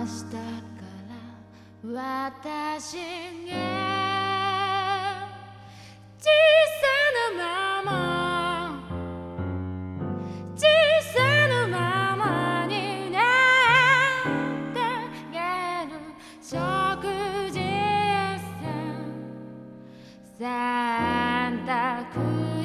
明日から私が小さなまま小さなままになってあげる食事屋さん。サンタクロ